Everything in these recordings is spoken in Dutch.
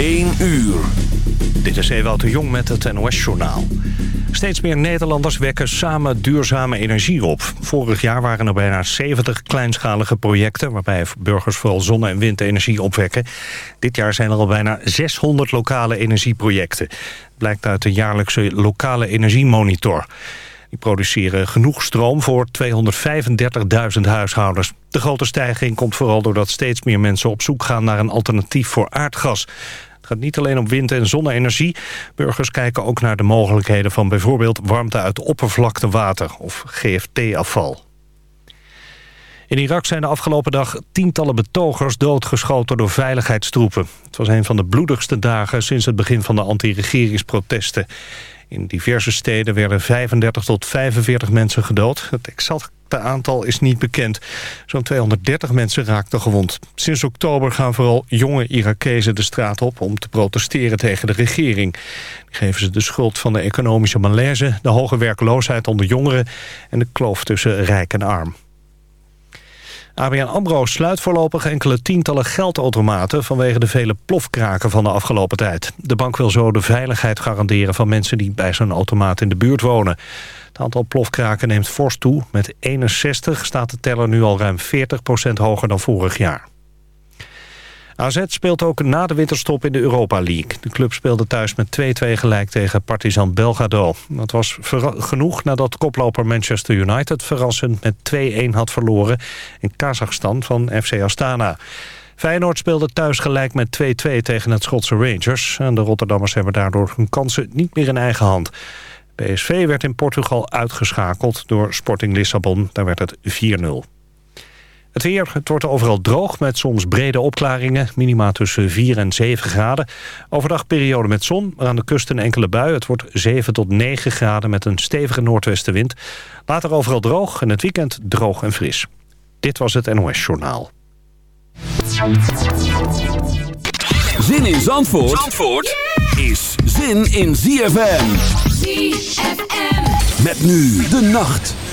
1 uur. Dit is Ewout de Jong met het NOS-journaal. Steeds meer Nederlanders wekken samen duurzame energie op. Vorig jaar waren er bijna 70 kleinschalige projecten... waarbij burgers vooral zonne- en windenergie opwekken. Dit jaar zijn er al bijna 600 lokale energieprojecten. Blijkt uit de jaarlijkse lokale energiemonitor. Die produceren genoeg stroom voor 235.000 huishoudens. De grote stijging komt vooral doordat steeds meer mensen op zoek gaan naar een alternatief voor aardgas. Het gaat niet alleen om wind- en zonne-energie. Burgers kijken ook naar de mogelijkheden van bijvoorbeeld warmte uit oppervlaktewater of GFT-afval. In Irak zijn de afgelopen dag tientallen betogers doodgeschoten door veiligheidstroepen. Het was een van de bloedigste dagen sinds het begin van de anti-regeringsprotesten. In diverse steden werden 35 tot 45 mensen gedood. Het exacte aantal is niet bekend. Zo'n 230 mensen raakten gewond. Sinds oktober gaan vooral jonge Irakezen de straat op... om te protesteren tegen de regering. Die geven ze de schuld van de economische malaise... de hoge werkloosheid onder jongeren... en de kloof tussen rijk en arm. ABN AMRO sluit voorlopig enkele tientallen geldautomaten... vanwege de vele plofkraken van de afgelopen tijd. De bank wil zo de veiligheid garanderen van mensen... die bij zo'n automaat in de buurt wonen. Het aantal plofkraken neemt fors toe. Met 61 staat de teller nu al ruim 40% hoger dan vorig jaar. AZ speelt ook na de winterstop in de Europa League. De club speelde thuis met 2-2 gelijk tegen Partizan Belgrado. Dat was genoeg nadat koploper Manchester United verrassend met 2-1 had verloren... in Kazachstan van FC Astana. Feyenoord speelde thuis gelijk met 2-2 tegen het Schotse Rangers. En de Rotterdammers hebben daardoor hun kansen niet meer in eigen hand. PSV werd in Portugal uitgeschakeld door Sporting Lissabon. Daar werd het 4-0. Het weer, het wordt overal droog met soms brede opklaringen. Minima tussen 4 en 7 graden. Overdag periode met zon, maar aan de kust een enkele bui. Het wordt 7 tot 9 graden met een stevige noordwestenwind. Later overal droog en het weekend droog en fris. Dit was het NOS Journaal. Zin in Zandvoort, Zandvoort is zin in ZFM. ZFM. Met nu de nacht.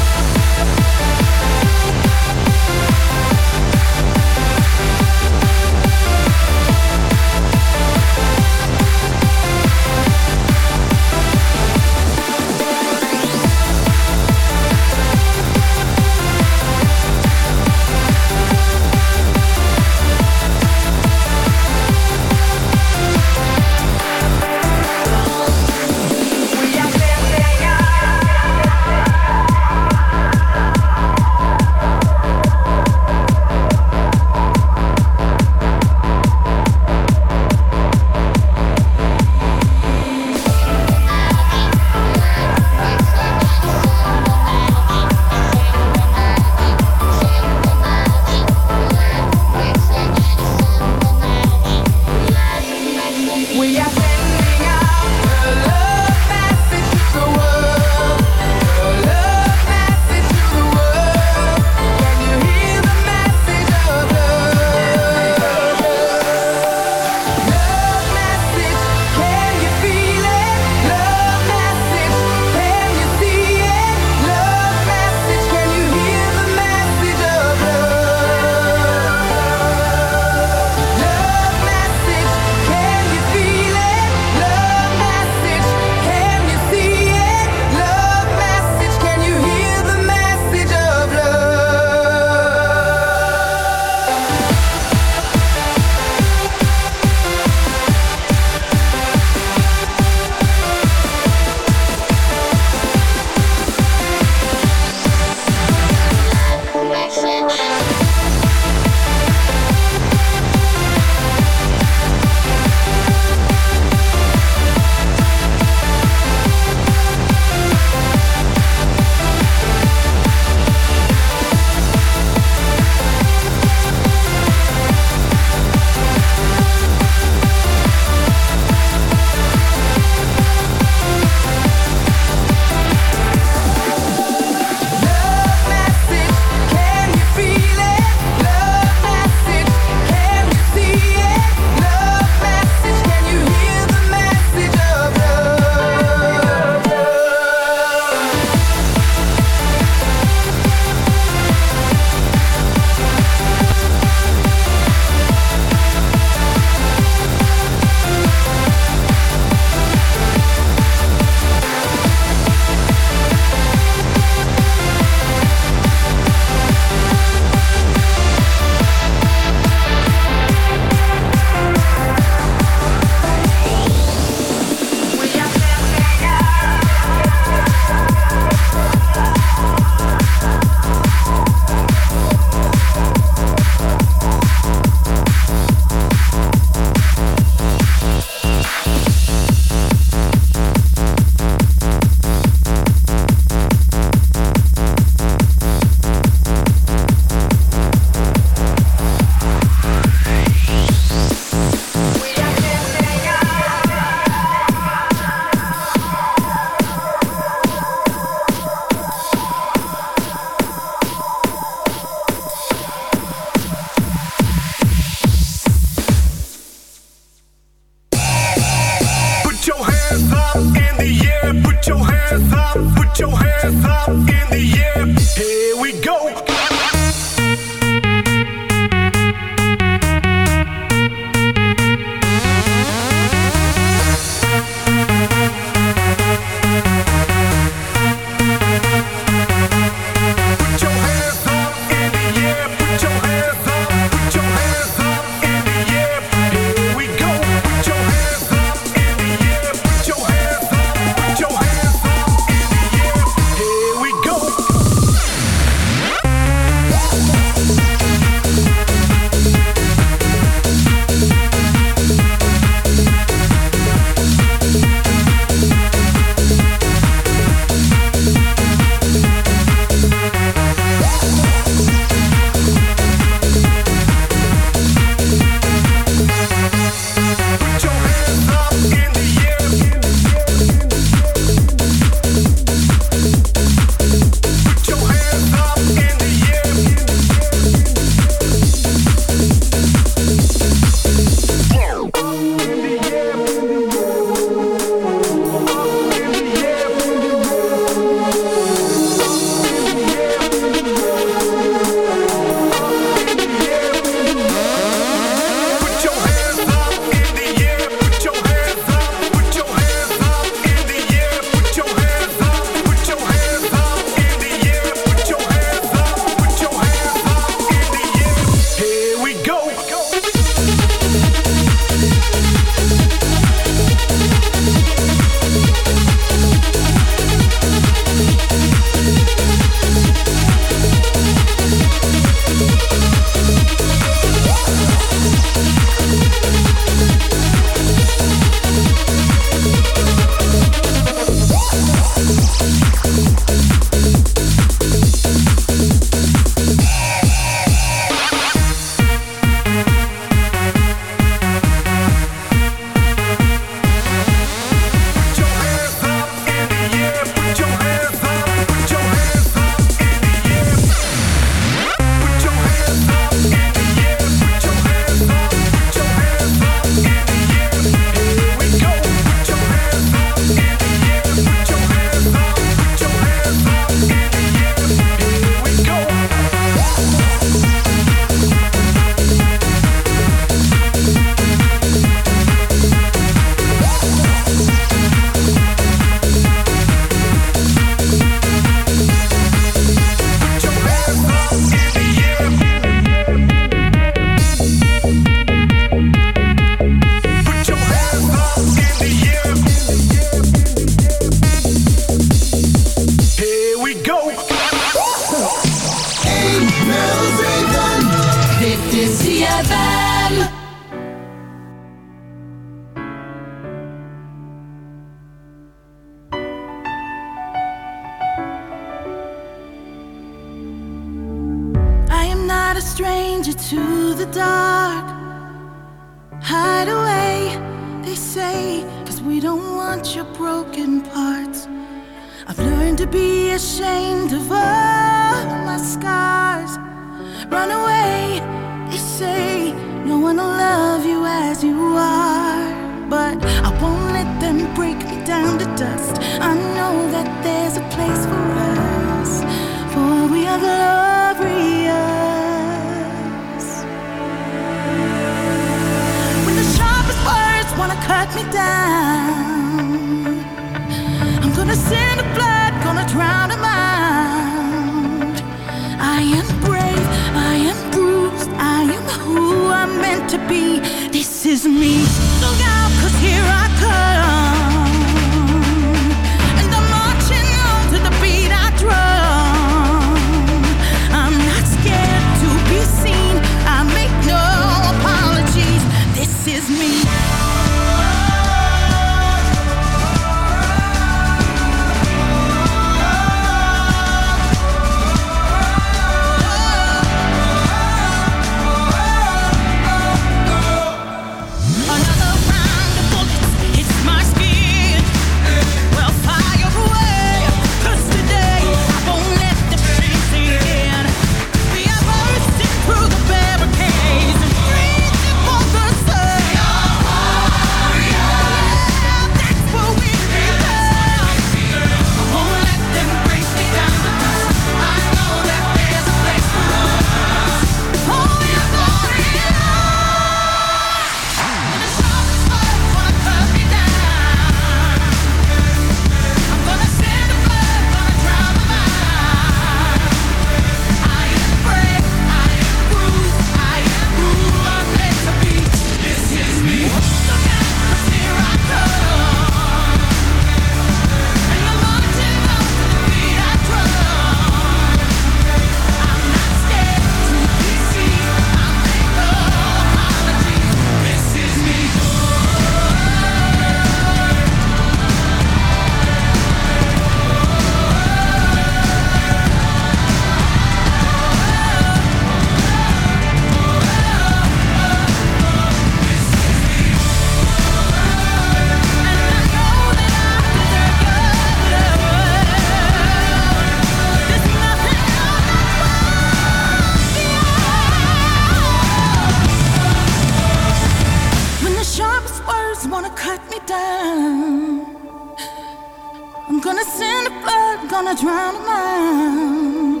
Gonna send a flood, gonna drown a man.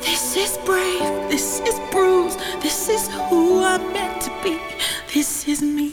This is brave, this is bruised, this is who I'm meant to be, this is me.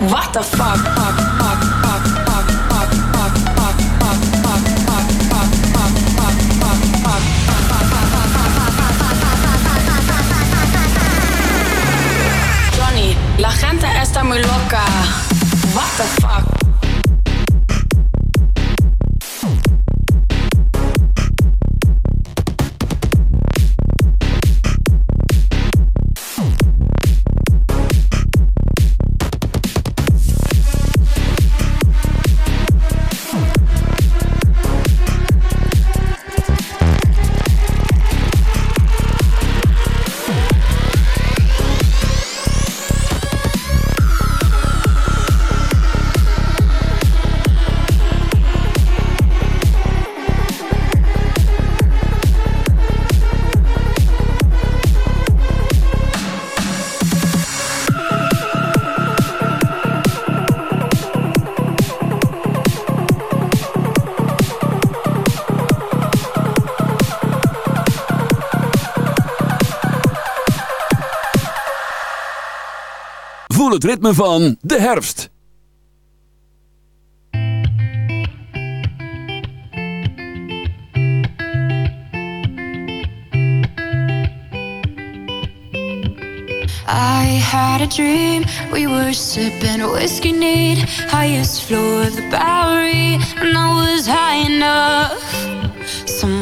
What the fuck? fuck. het ritme van de herfst. I had a dream, we were sipping whiskey neat. Highest floor of the Bowery, and I was high enough. Some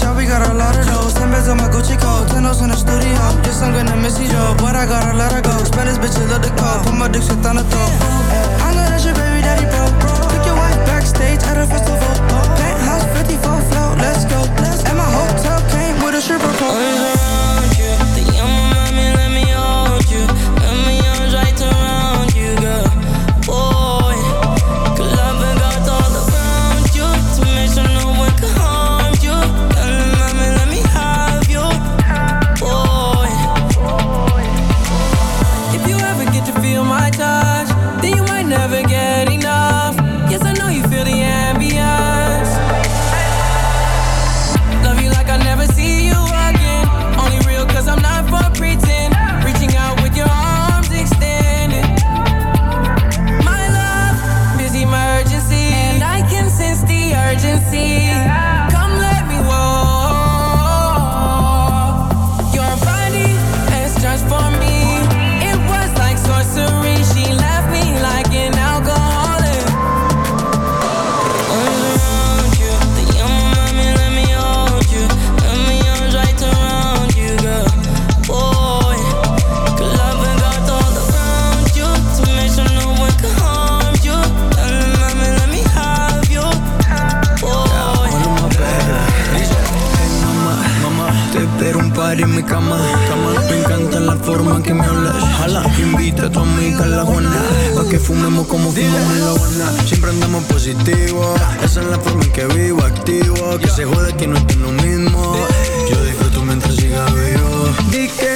yeah, we got a lot of those. Ten beds on my Gucci coat, ten in the studio. Guess I'm gonna miss you though, but I gotta let her go. Spend this bitch, love the call. Put my dick shit on the throat. I know that's your baby daddy, bro. Took your wife backstage at a festival. Penthouse 54 float, let's go. And my hotel came with a stripper pole. invita a tu amiga a que fumemos como fumamos en la buena Siempre andamos positivo Esa es la forma en que vivo, activo. Que se jode que no estoy lo mismo. Yo disfruto mientras siga vivo.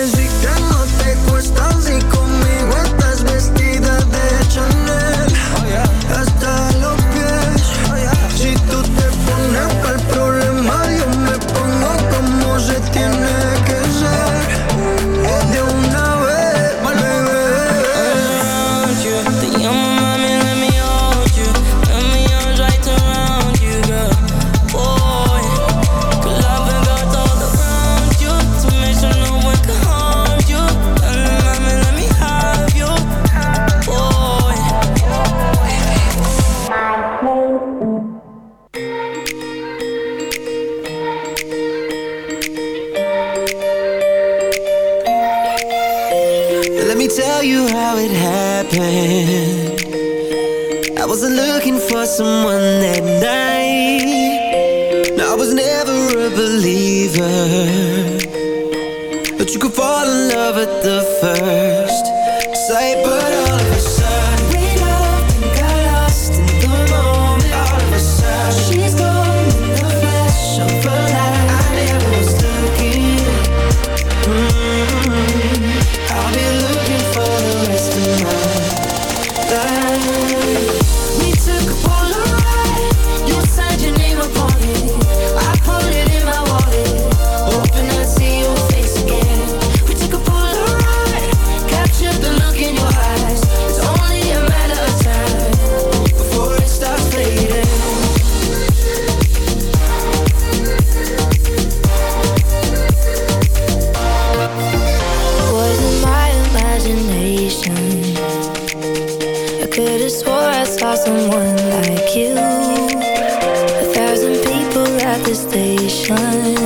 station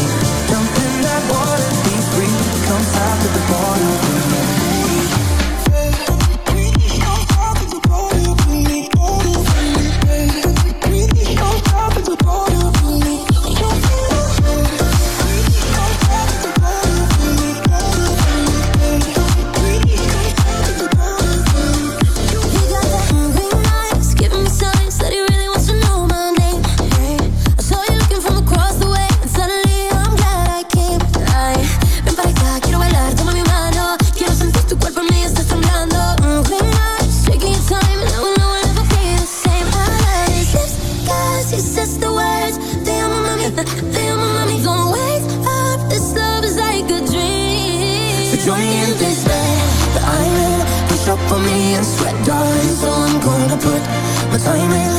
after the born of the What time is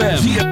on,